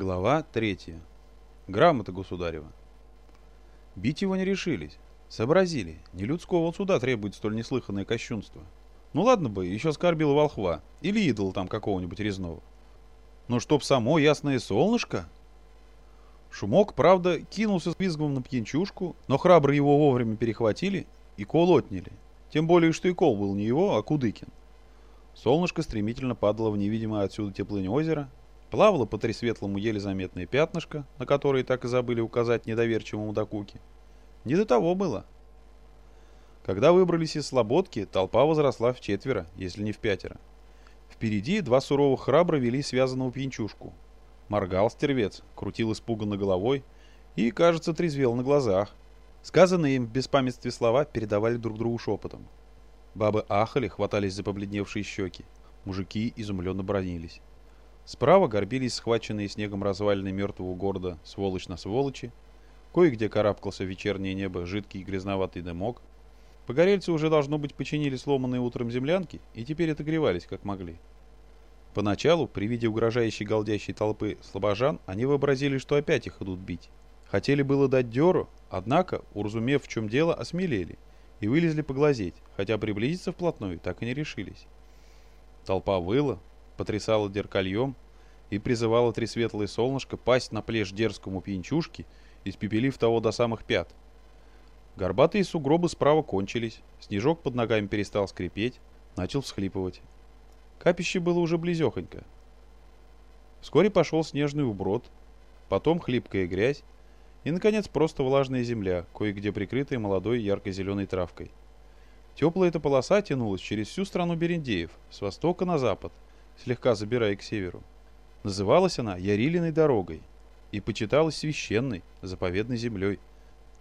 Глава третья. Грамота государева. Бить его не решились. Сообразили, не людского суда требует столь неслыханное кощунство. Ну ладно бы, еще скорбил волхва, или идол там какого-нибудь резного. Но чтоб само ясное солнышко? Шумок, правда, кинулся с визгом на пьянчушку, но храбро его вовремя перехватили и кол отняли. Тем более, что и кол был не его, а Кудыкин. Солнышко стремительно падало в невидимое отсюда теплынь озера, плавало по тресветлому еле заметное пятнышко, на которое так и забыли указать недоверчивому докуке. Не до того было. Когда выбрались из слободки, толпа возросла в четверо, если не в пятеро. Впереди два суровых храбра вели связанного пьянчушку. Моргал стервец, крутил испуганно головой и, кажется, трезвел на глазах. Сказанные им в беспамятстве слова передавали друг другу шепотом. Бабы ахали, хватались за побледневшие щеки. Мужики изумленно бронились. Справа горбились схваченные снегом развалины мертвого города сволочь на сволочи. Кое-где карабкался вечернее небо жидкий грязноватый дымок. Погорельцы уже, должно быть, починили сломанные утром землянки и теперь отогревались, как могли. Поначалу, при виде угрожающей галдящей толпы слабожан, они вообразили, что опять их идут бить. Хотели было дать дёру, однако, уразумев, в чем дело, осмелели и вылезли поглазеть, хотя приблизиться вплотную так и не решились. Толпа выла, потрясала деркальем и призывала тресветлое солнышко пасть на плешь дерзкому пьянчушке, испепелив того до самых пят. Горбатые сугробы справа кончились, снежок под ногами перестал скрипеть, начал всхлипывать. Капище было уже близехонько. Вскоре пошел снежный уброд, потом хлипкая грязь, и, наконец, просто влажная земля, кое-где прикрытая молодой ярко-зеленой травкой. Теплая эта полоса тянулась через всю страну Берендеев, с востока на запад, слегка забирая к северу. Называлась она Ярилиной дорогой и почиталась священной, заповедной землей.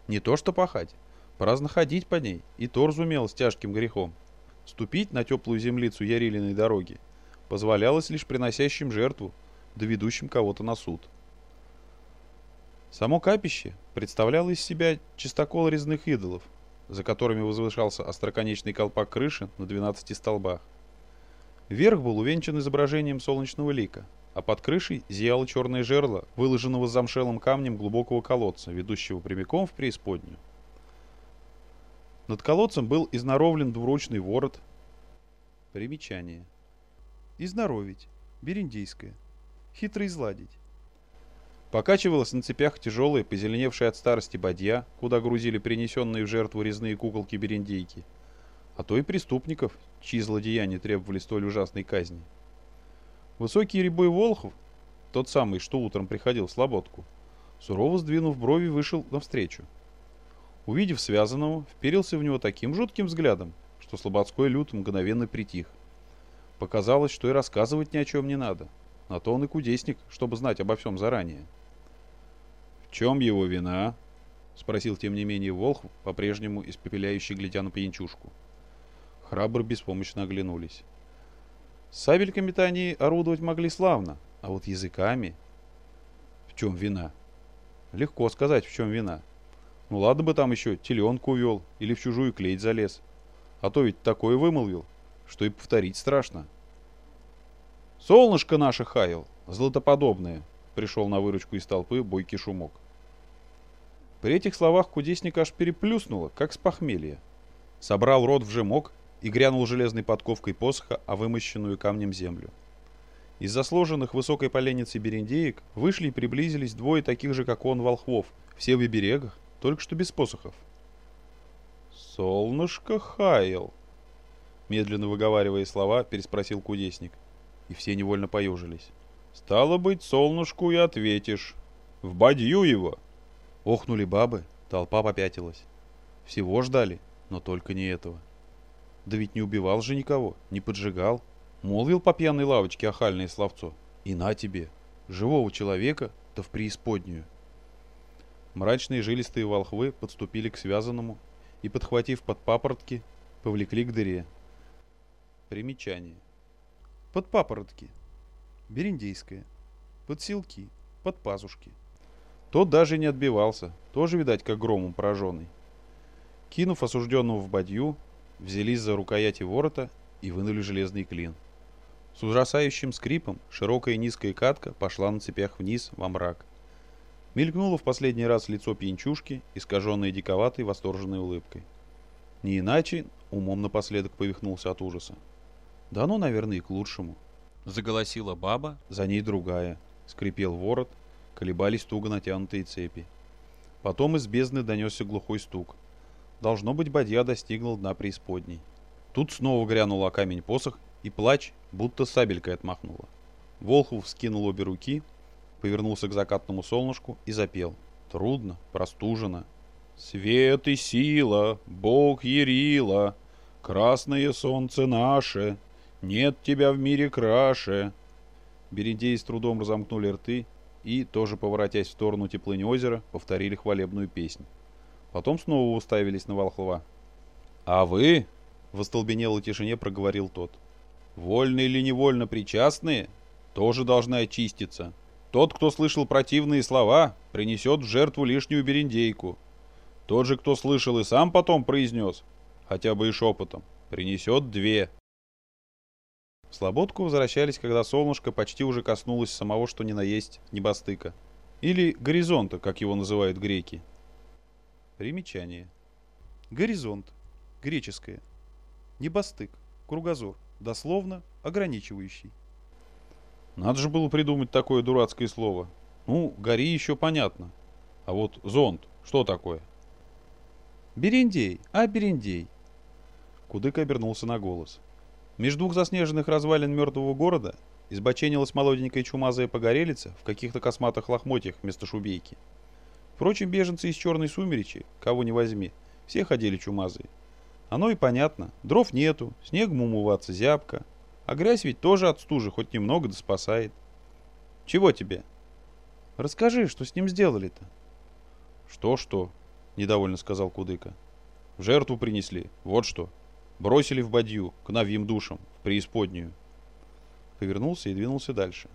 Не то что пахать, праздно ходить по ней, и то разумело с тяжким грехом. Ступить на теплую землицу Ярилиной дороги позволялось лишь приносящим жертву, доведущим кого-то на суд. Само капище представляло из себя чистокол резных идолов, за которыми возвышался остроконечный колпак крыши на 12 столбах. Верх был увенчан изображением солнечного лика, а под крышей зияло черное жерло, выложенного замшелым камнем глубокого колодца, ведущего прямиком в преисподнюю. Над колодцем был изноровлен двуручный ворот. Примечание. Изноровить. Бериндейское. Хитро изладить. Покачивалась на цепях тяжелая, позеленевшая от старости бадья, куда грузили принесенные в жертву резные куколки-берендейки, а то и преступников, чьи злодеяния требовали столь ужасной казни. Высокий рябой Волхов, тот самый, что утром приходил в Слободку, сурово сдвинув брови, вышел навстречу. Увидев связанного, вперился в него таким жутким взглядом, что Слободской люд мгновенно притих. Показалось, что и рассказывать ни о чем не надо. На то он и кудесник, чтобы знать обо всем заранее. «В чем его вина?» — спросил тем не менее Волхв, по-прежнему испепеляющий глядя на пьянчушку. Храбро беспомощно оглянулись. Сабельками-то они орудовать могли славно, а вот языками... В чем вина? Легко сказать, в чем вина. Ну ладно бы там еще теленку увел или в чужую клеть залез. А то ведь такое вымолвил, что и повторить страшно. «Солнышко наше хаял, золотоподобное!» Пришел на выручку из толпы бойкий шумок. При этих словах кудесник аж переплюснуло, как с похмелья. Собрал рот в жемок и грянул железной подковкой посоха о вымощенную камнем землю. Из засложенных высокой поленницей берендеек вышли и приблизились двое таких же, как он, волхвов, все в берегах, только что без посохов. «Солнышко хаял», — медленно выговаривая слова, переспросил кудесник, и все невольно поежились. «Стало быть, солнышку и ответишь. В бадью его!» Охнули бабы, толпа попятилась. Всего ждали, но только не этого. Да ведь не убивал же никого, не поджигал. Молвил по пьяной лавочке охальное словцо. И на тебе, живого человека, да в преисподнюю. Мрачные жилистые волхвы подступили к связанному и, подхватив под папоротки, повлекли к дыре. Примечание. Под папоротки. Бериндейское. Под силки. Под пазушки. Тот даже не отбивался, тоже, видать, как громом пораженный. Кинув осужденного в бадью, взялись за рукояти ворота и вынули железный клин. С ужасающим скрипом широкая низкая катка пошла на цепях вниз во мрак. Мелькнуло в последний раз лицо пьянчушки, искаженное диковатой восторженной улыбкой. Не иначе умом напоследок повихнулся от ужаса. Да ну, наверное, и к лучшему. Заголосила баба, за ней другая. Скрипел ворот, колебались туго натянутые цепи. Потом из бездны донесся глухой стук. Должно быть, бадья достигла дна преисподней. Тут снова грянула камень посох, и плач будто сабелькой отмахнула. Волхов вскинул обе руки, повернулся к закатному солнышку и запел. Трудно, простуженно. «Свет и сила, Бог Ярила, красное солнце наше, нет тебя в мире краше». Берендеи с трудом разомкнули рты и, тоже поворотясь в сторону теплыни озера, повторили хвалебную песнь. Потом снова уставились на Волхова. «А вы?» — в остолбенелой тишине проговорил тот. «Вольно или невольно причастные тоже должны очиститься. Тот, кто слышал противные слова, принесет в жертву лишнюю берендейку. Тот же, кто слышал и сам потом произнес, хотя бы и шепотом, принесет две. В Слободку возвращались, когда солнышко почти уже коснулось самого что ни на есть небостыка. Или горизонта, как его называют греки. Примечание. Горизонт. Греческое. Небостык. Кругозор. Дословно ограничивающий. Надо же было придумать такое дурацкое слово. Ну, гори еще понятно. А вот зонт, что такое? Берендей, а Берендей. Кудык обернулся на голос. Между двух заснеженных развалин мертвого города избоченилась молоденькая чумазая погорелица в каких-то косматых лохмотьях вместо шубейки. Впрочем, беженцы из черной сумеречи, кого не возьми, все ходили чумазые. Оно и понятно. Дров нету, снегом умываться зябко, а грязь ведь тоже от стужи хоть немного да спасает. Чего тебе? Расскажи, что с ним сделали-то? Что-что? Недовольно сказал Кудыка. В жертву принесли, вот что. Бросили в бадью, к навьим душам, в преисподнюю. Повернулся и двинулся дальше.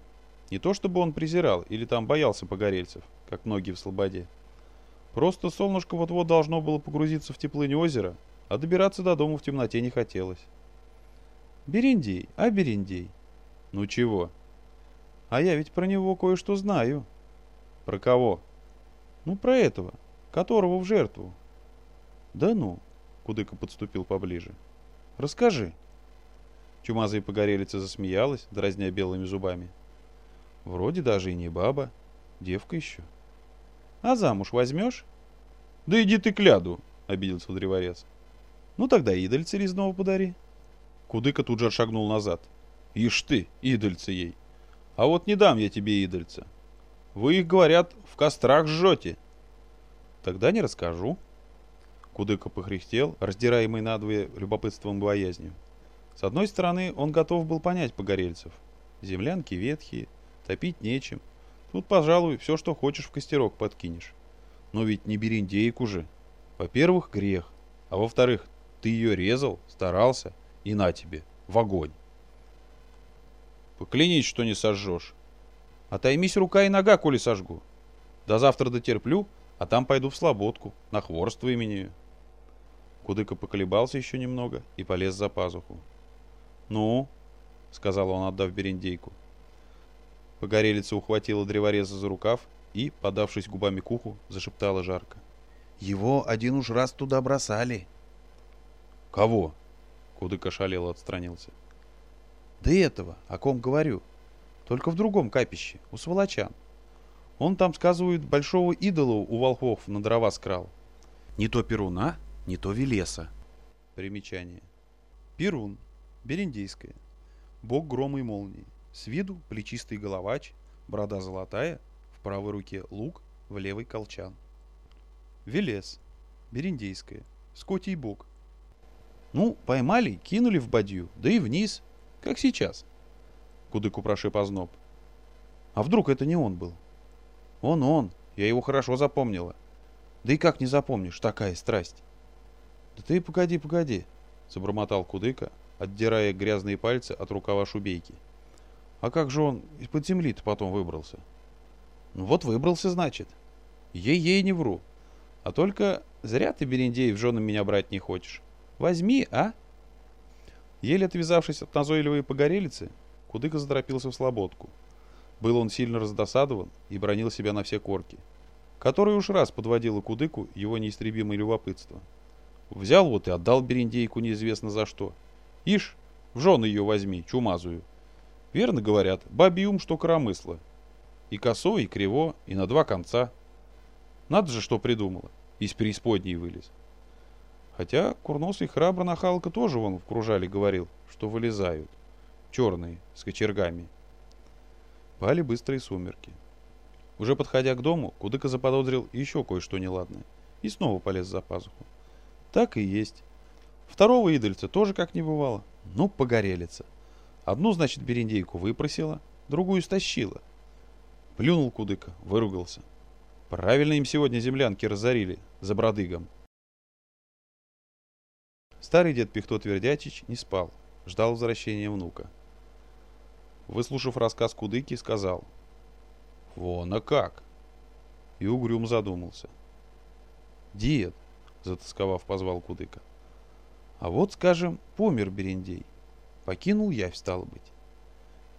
Не то чтобы он презирал или там боялся погорельцев, как многие в Слободе. Просто солнышко вот-вот должно было погрузиться в теплынь озера, а добираться до дома в темноте не хотелось. Берендей, а Берендей? Ну чего? А я ведь про него кое-что знаю. Про кого? Ну, про этого, которого в жертву. Да ну, Кудыка подступил поближе. Расскажи. Чумазая погорелица засмеялась, дразня белыми зубами. Вроде даже и не баба, девка еще. А замуж возьмешь? Да иди ты к ляду, обиделся древорез. Ну тогда идольца резного подари. Кудыка тут же отшагнул назад. «Ишь ты, идольца ей! А вот не дам я тебе идольца. Вы их, говорят, в кострах жжете». «Тогда не расскажу». Кудыка похрехтел, раздираемый надвое любопытством и боязнью. С одной стороны, он готов был понять погорельцев. Землянки ветхие, топить нечем. Тут, пожалуй, все, что хочешь, в костерок подкинешь. Но ведь не бериндейку же. Во-первых, грех. А во-вторых, ты ее резал, старался, и на тебе, в огонь. Поклянись, что не сожжешь. Отоймись рука и нога, коли сожгу. До завтра дотерплю, а там пойду в слободку, на хворство имению. Кудыка поколебался еще немного и полез за пазуху. «Ну?» — сказал он, отдав берендейку. Погорелица ухватила древореза за рукав и, подавшись губами к уху, зашептала жарко. «Его один уж раз туда бросали». «Кого?» Кудык ошалело отстранился. «Да этого, о ком говорю. Только в другом капище, у сволочан. Он там, сказывают, большого идола у волхвов на дрова скрал. Не то Перуна, не то Велеса». Примечание. Перун, бериндейская. Бог грома и молнии. С виду плечистый головач, борода золотая, в правой руке лук, в левой колчан. Велес, бериндейская. Скотий бог, ну, поймали, кинули в бадью, да и вниз, как сейчас. Кудыку прошиб озноб. А вдруг это не он был? Он, он, я его хорошо запомнила. Да и как не запомнишь, такая страсть. Да ты погоди, погоди, забормотал Кудыка, отдирая грязные пальцы от рукава шубейки. А как же он из-под земли-то потом выбрался? Ну вот выбрался, значит. Ей-ей не вру. А только зря ты, Берендей, в жены меня брать не хочешь. Возьми, а?» Еле отвязавшись от назойливой погорелицы, Кудыка заторопился в слободку. Был он сильно раздосадован и бронил себя на все корки. Который уж раз подводило Кудыку его неистребимое любопытство. Взял вот и отдал Берендейку неизвестно за что. Ишь, в жены ее возьми, чумазую. Верно говорят, бабий ум, что коромысло. И косо, и криво, и на два конца. Надо же, что придумала. Из преисподней вылез. Хотя курносый храбро нахалка тоже вон в кружале говорил, что вылезают. Черные, с кочергами. Пали быстрые сумерки. Уже подходя к дому, Кудыка заподозрил еще кое-что неладное. И снова полез за пазуху. Так и есть. Второго идольца тоже как не бывало. Ну, погорелица. Одну, значит, берендейку выпросила, другую стащила. Плюнул Кудыка, выругался. Правильно им сегодня землянки разорили, за бродыгом. Старый дед Пихто Твердячич не спал, ждал возвращения внука. Выслушав рассказ Кудыки, сказал «Вон, а как?» И угрюм задумался. «Дед», — затасковав, позвал Кудыка, «а вот, скажем, помер Берендей, покинул явь, стало быть.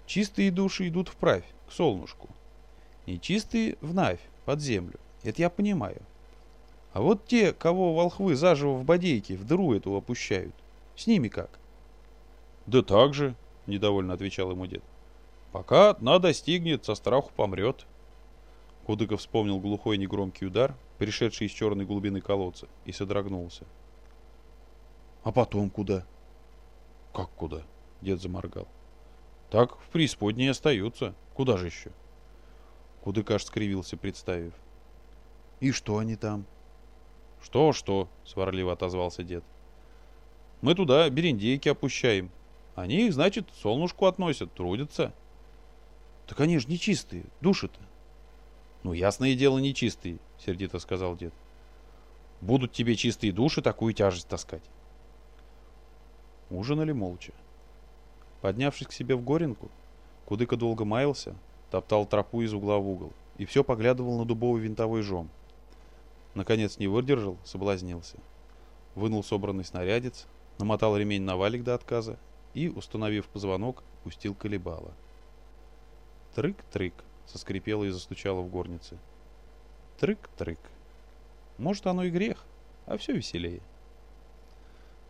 Чистые души идут вправь, к солнышку, нечистые — в навь, под землю, это я понимаю. А вот те, кого волхвы заживо в бодейке, в дыру эту опущают, с ними как? Да так же, недовольно отвечал ему дед. Пока одна достигнет, со страху помрет. Кудыков вспомнил глухой негромкий удар, пришедший из черной глубины колодца, и содрогнулся. А потом куда? Как куда? Дед заморгал. Так в преисподней остаются. Куда же еще? Кудыкаш скривился, представив. И что они там? «Что, что?» — сварливо отозвался дед. «Мы туда берендейки опущаем. Они их, значит, солнышку относят, трудятся». «Так они же нечистые, души-то». «Ну, ясное дело, нечистые», — сердито сказал дед. «Будут тебе чистые души такую тяжесть таскать». Ужинали молча. Поднявшись к себе в горенку, Кудыка долго маялся, топтал тропу из угла в угол и все поглядывал на дубовый винтовой жом, Наконец не выдержал, соблазнился. Вынул собранный снарядец, намотал ремень на валик до отказа и, установив позвонок, пустил колебало. Трык-трык, соскрипело и застучало в горнице. Трык-трык. Может, оно и грех, а все веселее.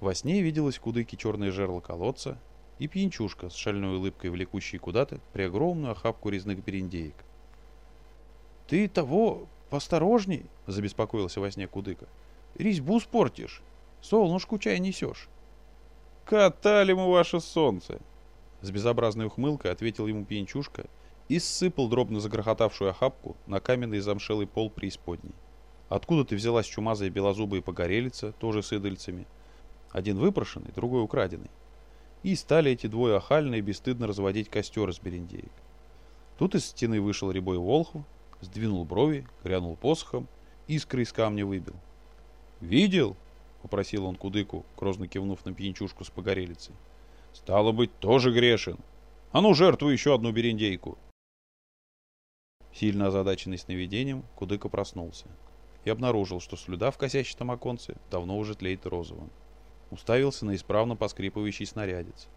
Во сне виделось кудыки черное жерло колодца и пьянчушка с шальной улыбкой, влекущей куда-то при огромную охапку резных берендеек. «Ты того, «Посторожней!» — забеспокоился во сне Кудыка. «Резьбу спортишь, солнышку чай несешь». «Катали мы ваше солнце!» С безобразной ухмылкой ответил ему пьянчушка и ссыпал дробно загрохотавшую охапку на каменный замшелый пол преисподней. Откуда ты взялась чумазая белозубая погорелица, тоже с идольцами? Один выпрошенный, другой украденный. И стали эти двое охально и бесстыдно разводить костер из берендеек. Тут из стены вышел рябой волхв сдвинул брови, грянул посохом, искры из камня выбил. «Видел?» — попросил он кудыку, грозно кивнув на пьянчушку с погорелицей. «Стало быть, тоже грешен. А ну, жертву еще одну берендейку!» Сильно озадаченный сновидением, Кудыка проснулся и обнаружил, что слюда в косящем оконце давно уже тлеет розовым. Уставился на исправно поскрипывающий снарядец.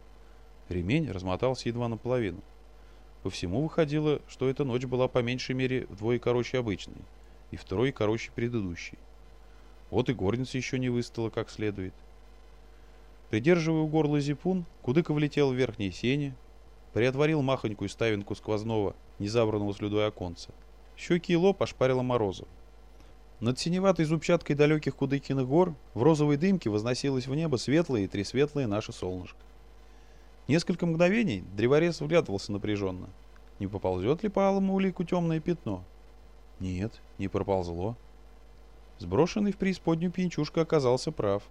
Ремень размотался едва наполовину. По всему выходило, что эта ночь была по меньшей мере вдвое короче обычной и втрое короче предыдущей. Вот и горница еще не выстала как следует. Придерживая у горла зипун, Кудыка влетел в верхние сени, приотворил махонькую ставинку сквозного, незабранного слюдой оконца. Щеки и лоб ошпарило морозом. Над синеватой зубчаткой далеких Кудыкиных гор в розовой дымке возносилось в небо светлое и тресветлое наше солнышко. Несколько мгновений древорез вглядывался напряженно. Не поползет ли по алому улику темное пятно? Нет, не проползло. Сброшенный в преисподнюю пьянчушка оказался прав.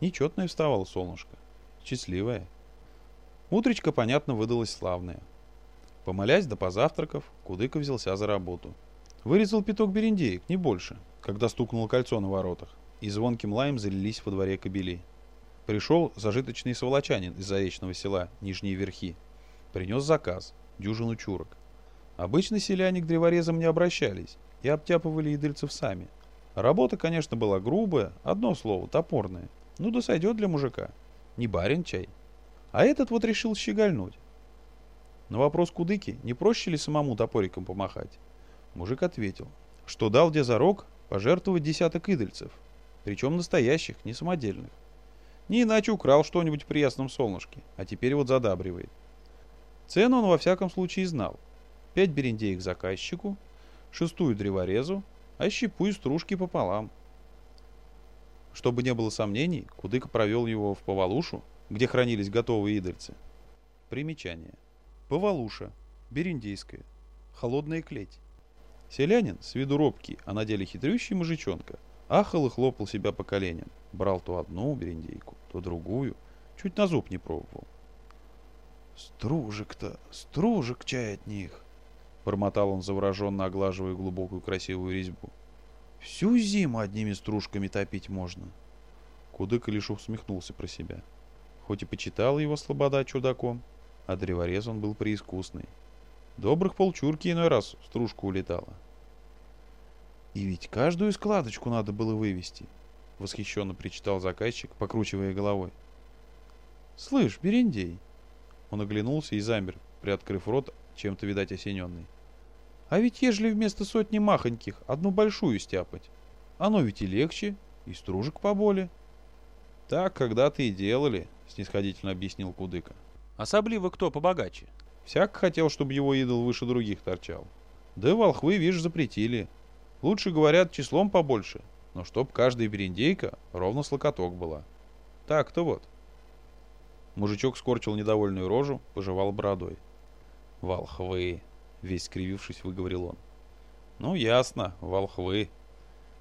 Нечетное вставало солнышко. Счастливое. Утречка, понятно, выдалась славная. Помолясь да позавтракав, Кудыка взялся за работу. Вырезал пяток берендеек, не больше, когда стукнуло кольцо на воротах, и звонким лаем залились во дворе кобели. Пришел зажиточный сволочанин из заречного села Нижние Верхи. Принес заказ, дюжину чурок. Обычно селяне к древорезам не обращались и обтяпывали едыльцев сами. Работа, конечно, была грубая, одно слово, топорное. Ну да сойдет для мужика. Не барин чай. А этот вот решил щегольнуть. На вопрос Кудыки, не проще ли самому топориком помахать, мужик ответил, что дал дезорог пожертвовать десяток идольцев, причем настоящих, не самодельных. Не иначе украл что-нибудь при ясном солнышке, а теперь вот задабривает. Цену он во всяком случае знал. Пять берендеек заказчику, шестую древорезу, а щепу и стружки пополам. Чтобы не было сомнений, Кудыка провел его в Повалушу, где хранились готовые идольцы. Примечание. Повалуша. Берендейская. Холодная клеть. Селянин, с виду робкий, а на деле хитрющий мужичонка, ахал и хлопал себя по коленям. Брал то одну берендейку, то другую. Чуть на зуб не пробовал. «Стружек-то, стружек чай от них!» Бормотал он завороженно, оглаживая глубокую красивую резьбу. «Всю зиму одними стружками топить можно!» Кудыка лишь усмехнулся про себя. Хоть и почитал его слобода чудаком, а древорез он был преискусный. Добрых полчурки иной раз в стружку улетала. И ведь каждую складочку надо было вывести, восхищенно причитал заказчик, покручивая головой. Слышь, Берендей. Он оглянулся и замер, приоткрыв рот, чем-то, видать, осененный. А ведь ежели вместо сотни махоньких одну большую стяпать, оно ведь и легче, и стружек поболе. Так когда-то и делали, снисходительно объяснил Кудыка. Особливо кто побогаче. Всяк хотел, чтобы его идол выше других торчал. Да волхвы, видишь, запретили. Лучше, говорят, числом побольше, но чтоб каждая берендейка ровно с локоток была. Так-то вот. Мужичок скорчил недовольную рожу, пожевал бородой. «Волхвы!» — весь скривившись, выговорил он. «Ну, ясно, волхвы.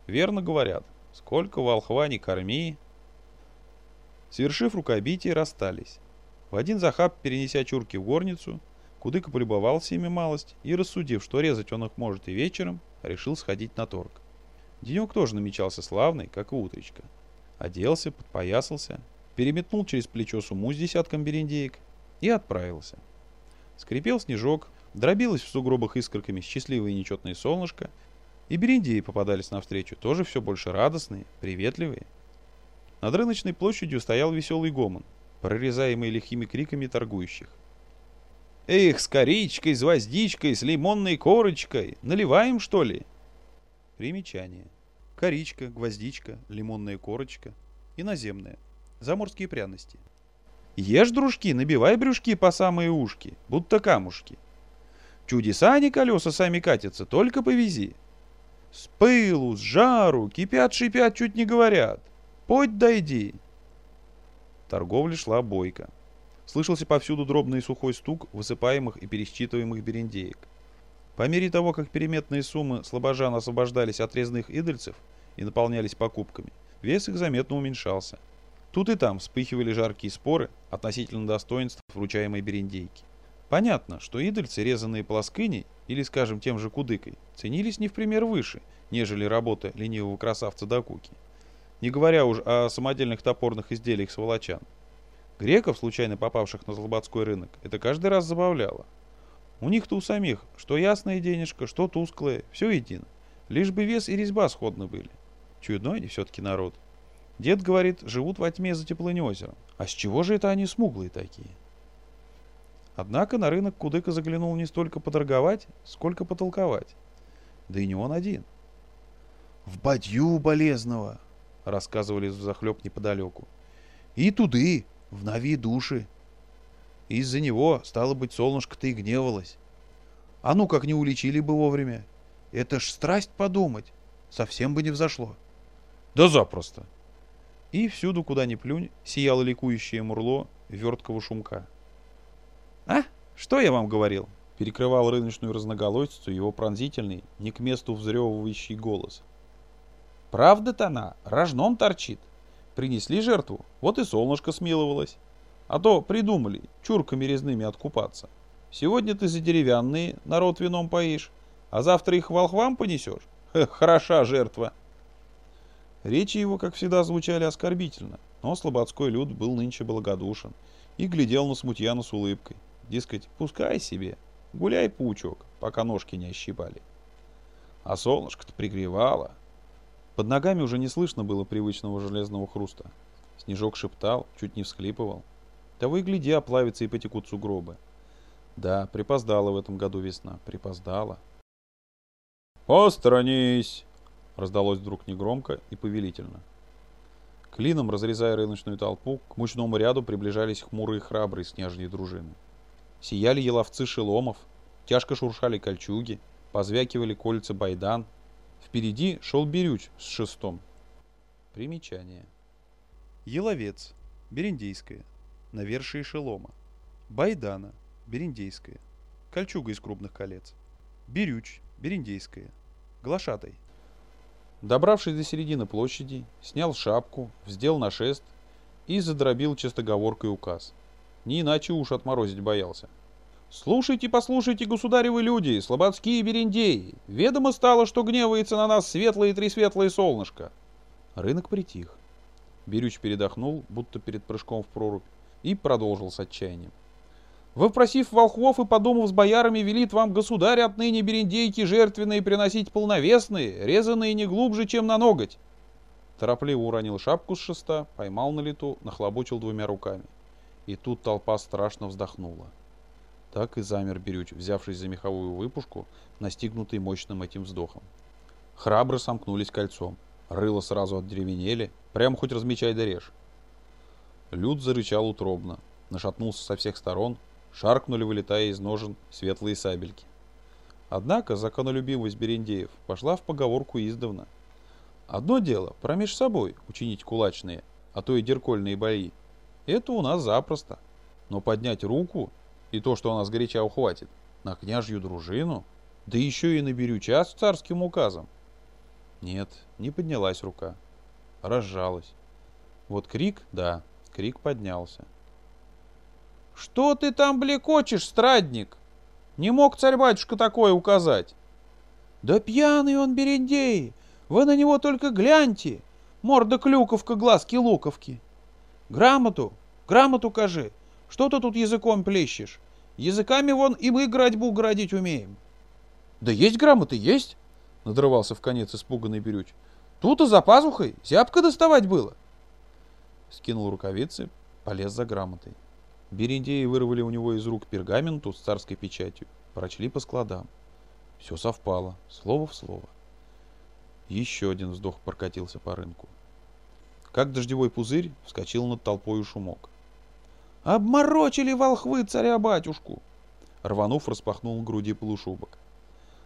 Верно говорят. Сколько волхва не корми...» Свершив рукобитие, расстались. В один захап, перенеся чурки в горницу, Кудыка полюбовался ими малость и, рассудив, что резать он их может и вечером, решил сходить на торг. Денек тоже намечался славный, как и утречка. Оделся, подпоясался, переметнул через плечо сумму с десятком берендеек и отправился. Скрипел снежок, дробилось в сугробах искорками счастливое и нечетное солнышко, и берендеи попадались навстречу, тоже все больше радостные, приветливые. Над рыночной площадью стоял веселый гомон, прорезаемый лихими криками торгующих. «Эх, с коричкой, с гвоздичкой, с лимонной корочкой! Наливаем, что ли?» Примечание. Коричка, гвоздичка, лимонная корочка. Иноземная. Заморские пряности. Ешь, дружки, набивай брюшки по самые ушки, будто камушки. Чудеса не колеса сами катятся, только повези. С пылу, с жару, кипят, шипят, чуть не говорят. Подь дойди. Торговля шла бойко. Слышался повсюду дробный сухой стук высыпаемых и пересчитываемых берендеек. По мере того, как переметные суммы слабожан освобождались от резных идольцев и наполнялись покупками, вес их заметно уменьшался. Тут и там вспыхивали жаркие споры относительно достоинств вручаемой берендейки. Понятно, что идольцы, резанные плоскыней или, скажем, тем же кудыкой, ценились не в пример выше, нежели работа ленивого красавца Дакуки. Не говоря уж о самодельных топорных изделиях сволочан. Греков, случайно попавших на Слободской рынок, это каждый раз забавляло. У них-то у самих, что ясная денежка, что тусклая, все едино. Лишь бы вес и резьба сходны были. Чудной они все-таки народ. Дед говорит, живут во тьме за теплынь озером. А с чего же это они смуглые такие? Однако на рынок Кудыка заглянул не столько поторговать, сколько потолковать. Да и не он один. «В бадью болезного!» — рассказывали захлеб неподалеку. «И туды, в Нави души. Из-за него, стало быть, солнышко-то и гневалось. А ну как не уличили бы вовремя. Это ж страсть подумать. Совсем бы не взошло. Да запросто. И всюду, куда ни плюнь, сияло ликующее мурло верткого шумка. «А? Что я вам говорил?» Перекрывал рыночную разноголосицу его пронзительный, не к месту взрёвывающий голос. «Правда-то она рожном торчит. Принесли жертву, вот и солнышко смиловалось. А то придумали чурками резными откупаться. Сегодня ты за деревянные народ вином поишь, а завтра их волхвам понесешь? Хороша жертва. Речи его, как всегда, звучали оскорбительно, но слободской люд был нынче благодушен и глядел на смутьяна с улыбкой. Дескать, пускай себе, гуляй, паучок, пока ножки не ощипали. А солнышко-то пригревало, под ногами уже не слышно было привычного железного хруста. Снежок шептал, чуть не всхлипывал. Того и гляди, оплавится и потекут сугробы. Да, припоздала в этом году весна, припоздала. «Посторонись!» — раздалось вдруг негромко и повелительно. Клином, разрезая рыночную толпу, к мучному ряду приближались хмурые храбрые с княжьей дружины. Сияли еловцы шеломов, тяжко шуршали кольчуги, позвякивали кольца байдан. Впереди шел Берюч с шестом. Примечание. Еловец, бериндейская, навершие шелома. Байдана, бериндейская, кольчуга из крупных колец. Берюч, бериндейская, глашатай. Добравшись до середины площади, снял шапку, вздел на шест и задробил чистоговоркой указ. Не иначе уж отморозить боялся. «Слушайте, послушайте, государевы люди, слободские берендеи! Ведомо стало, что гневается на нас светлое и тресветлое солнышко!» Рынок притих. Берюч передохнул, будто перед прыжком в прорубь, и продолжил с отчаянием. Вопросив волхвов и подумав с боярами, велит вам государь отныне берендейки жертвенные приносить полновесные, резанные не глубже, чем на ноготь. Торопливо уронил шапку с шеста, поймал на лету, нахлобучил двумя руками. И тут толпа страшно вздохнула. Так и замер Берюч, взявшись за меховую выпушку, настигнутый мощным этим вздохом. Храбры сомкнулись кольцом. Рыло сразу отдеревенели, прямо хоть размечай да режь. Люд зарычал утробно, нашатнулся со всех сторон, шаркнули, вылетая из ножен, светлые сабельки. Однако законолюбивость берендеев пошла в поговорку издавна. Одно дело промеж собой учинить кулачные, а то и деркольные бои. Это у нас запросто. Но поднять руку, и то, что она сгоряча ухватит, на княжью дружину, да еще и на берюча с царским указом. Нет, не поднялась рука. Разжалась. Вот крик, да, крик поднялся. «Что ты там блекочешь, страдник? Не мог царь-батюшка такое указать?» «Да пьяный он, Берендей! Вы на него только гляньте! Морда клюковка, глазки луковки! Грамоту, грамоту кажи! Что ты тут языком плещешь? Языками вон и мы градьбу градить умеем!» «Да есть грамоты, есть!» — надрывался в конец испуганный Берюч. «Тут и за пазухой зябко доставать было!» Скинул рукавицы, полез за грамотой. Берендеи вырвали у него из рук пергаменту с царской печатью, прочли по складам. Все совпало, слово в слово. Еще один вздох прокатился по рынку. Как дождевой пузырь вскочил над толпой шумок. «Обморочили волхвы царя-батюшку!» Рванув, распахнул груди полушубок.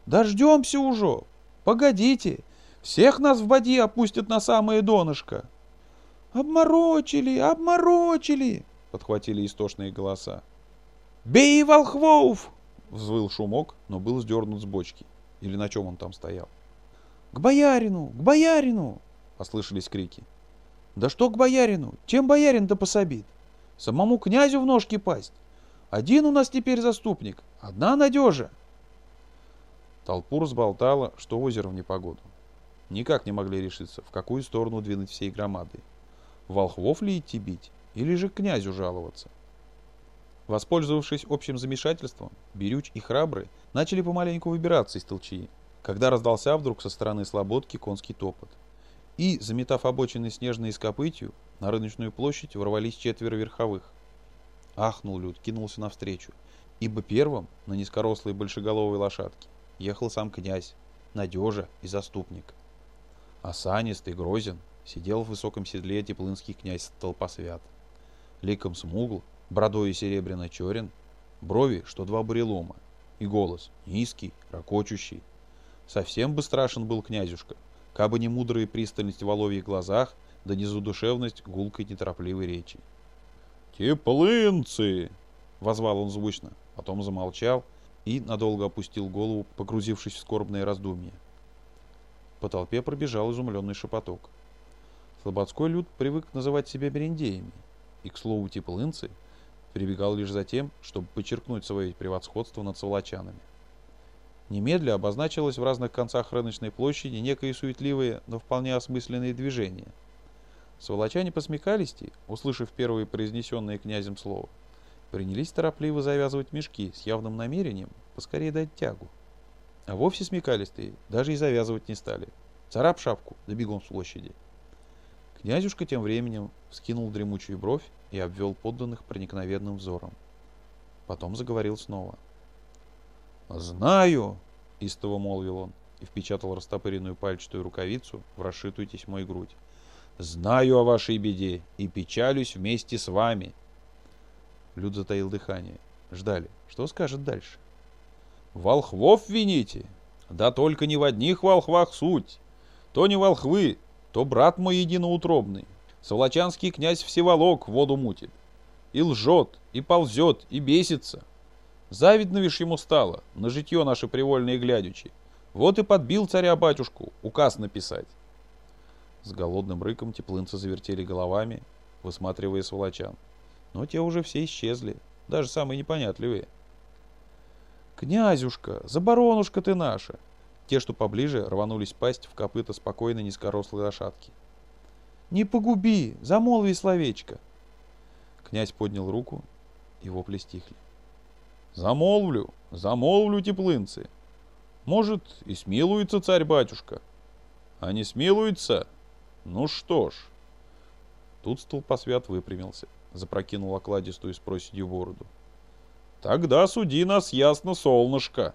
«Дождемся уже! Погодите! Всех нас в боди опустят на самое донышко!» «Обморочили! Обморочили!» — подхватили истошные голоса. «Бей волхвов!» — взвыл шумок, но был сдернут с бочки. Или на чем он там стоял. «К боярину! К боярину!» — послышались крики. «Да что к боярину? Чем боярин-то пособит? Самому князю в ножки пасть. Один у нас теперь заступник, одна надежа!» Толпу разболтало, что озеро в непогоду. Никак не могли решиться, в какую сторону двинуть всей громадой. Волхвов ли идти бить? или же князю жаловаться. Воспользовавшись общим замешательством, Берюч и Храбрый начали помаленьку выбираться из толчии, когда раздался вдруг со стороны слободки конский топот. И, заметав обочины снежной скопытью, на рыночную площадь ворвались четверо верховых. Ахнул Люд, кинулся навстречу, ибо первым на низкорослой большеголовой лошадке ехал сам князь, надежа и заступник. Осанистый, грозен, сидел в высоком седле теплынский князь Толпосвят ликом смугл, бородой серебряно черен, брови, что два бурелома, и голос низкий, ракочущий. Совсем бы страшен был князюшка, кабы не мудрая пристальность в воловьих глазах, да не задушевность гулкой неторопливой речи. «Теплынцы!» — возвал он звучно, потом замолчал и надолго опустил голову, погрузившись в скорбное раздумье. По толпе пробежал изумленный шепоток. Слободской люд привык называть себя берендеями, и, к слову, теплынцы прибегал лишь за тем, чтобы подчеркнуть свое превосходство над сволочанами. Немедля обозначилось в разных концах рыночной площади некое суетливое, но вполне осмысленное движение. Сволочане посмекались, услышав первые произнесенные князем слова, принялись торопливо завязывать мешки с явным намерением поскорее дать тягу. А вовсе смекались даже и завязывать не стали. Царап шапку, да бегом с площади. Князюшка тем временем вскинул дремучую бровь и обвел подданных проникновенным взором. Потом заговорил снова. «Знаю!» — истово молвил он и впечатал растопыренную пальчатую рукавицу в расшитую тесьмой грудь. «Знаю о вашей беде и печалюсь вместе с вами!» Люд затаил дыхание. Ждали. Что скажет дальше? «Волхвов вините? Да только не в одних волхвах суть. То не волхвы, то брат мой единоутробный. Солочанский князь Всеволок воду мутит. И лжет, и ползет, и бесится. Завидно вишь ему стало, на житье наше привольное глядячи. Вот и подбил царя-батюшку указ написать. С голодным рыком теплынцы завертели головами, высматривая сволочан. Но те уже все исчезли, даже самые непонятливые. «Князюшка, заборонушка ты наша!» Те, что поближе, рванулись пасть в копыта спокойной низкорослой лошадки. «Не погуби, замолви словечко!» Князь поднял руку, и вопли стихли. «Замолвлю, замолвлю, теплынцы! Может, и смилуется царь-батюшка. А не смилуется? Ну что ж. Тут столпосвят выпрямился, запрокинул окладистую с проседью бороду. Тогда суди нас ясно, солнышко.